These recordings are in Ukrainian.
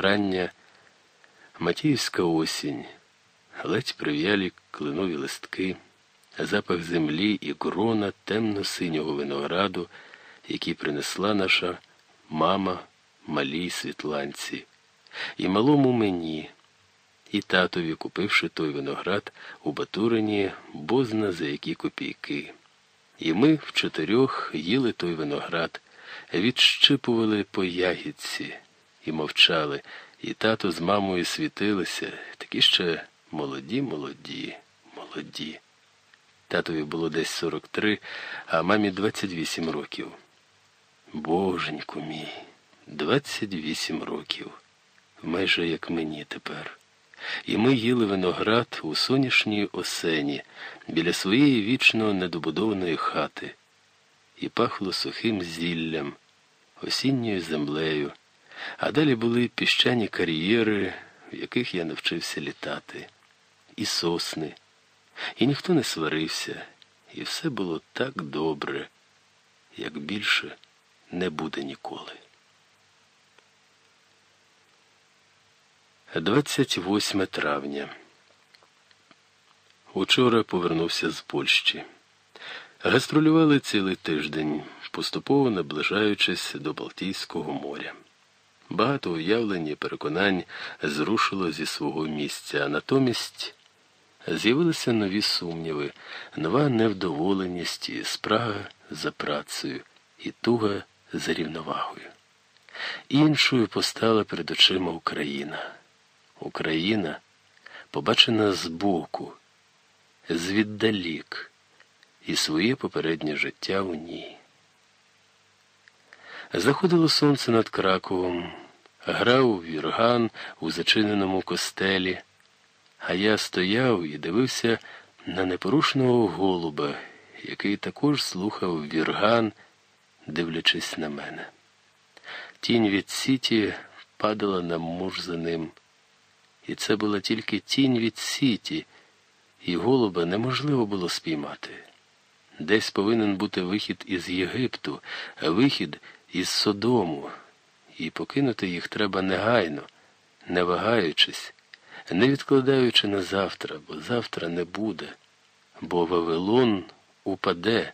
рання Матіївська осінь, ледь прив'ялі клинові листки, запах землі і крона темно-синього винограду, який принесла наша мама малій світланці, і малому мені, і татові, купивши той виноград у Батурині, бозна за які копійки. І ми в чотирьох їли той виноград, відщипували по ягідці і мовчали, і тато з мамою світилися, такі ще молоді, молоді, молоді. Татові було десь 43, а мамі 28 років. Боженьку мій, 28 років, майже як мені тепер. І ми їли виноград у сонячній осені біля своєї вічно недобудованої хати, і пахло сухим зіллям, осінньою землею, а далі були піщані кар'єри, в яких я навчився літати, і сосни, і ніхто не сварився, і все було так добре, як більше не буде ніколи. 28 травня. Учора повернувся з Польщі. Гастролювали цілий тиждень, поступово наближаючись до Балтійського моря. Багато уявлень і переконань зрушило зі свого місця, а натомість з'явилися нові сумніви, нова невдоволеність і спрага за працею і туга за рівновагою. Іншою постала перед очима Україна. Україна, побачена збоку, звіддалік, і своє попереднє життя у ній. Заходило сонце над Краковом, грав вірган у зачиненому костелі, а я стояв і дивився на непорушного голуба, який також слухав вірган, дивлячись на мене. Тінь від сіті падала на муж за ним. І це була тільки тінь від сіті, і голуба неможливо було спіймати. Десь повинен бути вихід із Єгипту, вихід із Содому, і покинути їх треба негайно, не вагаючись, не відкладаючи на завтра, бо завтра не буде, бо Вавилон упаде,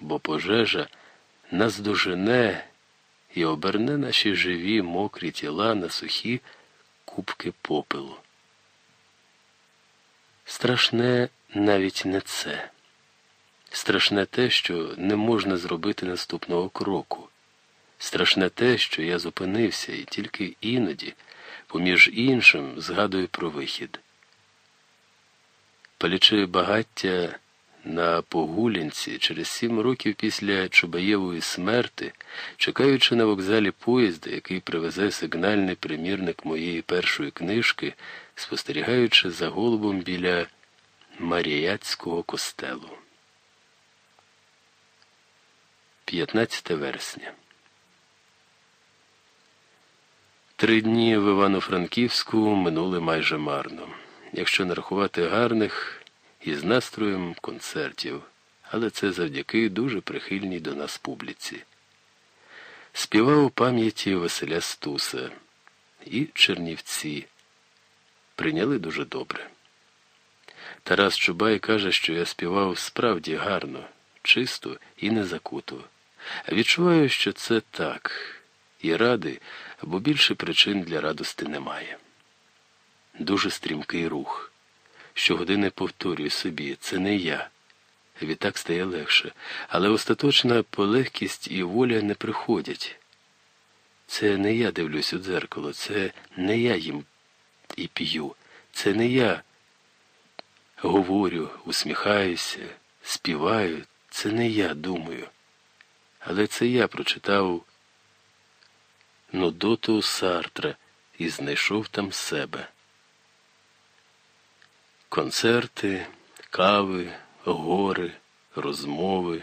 бо пожежа наздожене і оберне наші живі мокрі тіла на сухі кубки попелу. Страшне навіть не це. Страшне те, що не можна зробити наступного кроку. Страшне те, що я зупинився і тільки іноді, поміж іншим, згадую про вихід. Палячи багаття на Погулянці через сім років після Чубаєвої смерти, чекаючи на вокзалі поїзда, який привезе сигнальний примірник моєї першої книжки, спостерігаючи за голубом біля Маріяцького костелу. 15 вересня. Три дні в Івано-Франківську минули майже марно. Якщо не рахувати гарних із настроєм концертів, але це завдяки дуже прихильній до нас публіці. Співав у пам'яті Василя Стуса і Чернівці. Прийняли дуже добре. Тарас Чубай каже, що я співав справді гарно, чисто і незакуто. Відчуваю, що це так, і радий, бо більше причин для радости немає. Дуже стрімкий рух. Щогодини повторюю собі, це не я. Відтак стає легше, але остаточна полегкість і воля не приходять. Це не я дивлюсь у дзеркало, це не я їм і п'ю, це не я говорю, усміхаюся, співаю, це не я думаю. Але це я прочитав Нудоту Сартра і знайшов там себе. Концерти, кави, гори, розмови,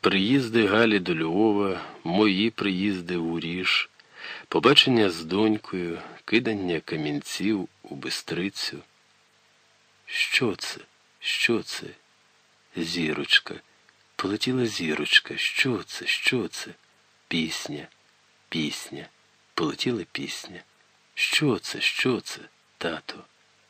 приїзди Галі до Львова, мої приїзди у Ріж, побачення з донькою, кидання камінців у бистрицю. Що це? Що це? Зірочка, полетіла зірочка. Що це? Що це? Пісня, пісня, полетіла пісня. Що це, що це, тато?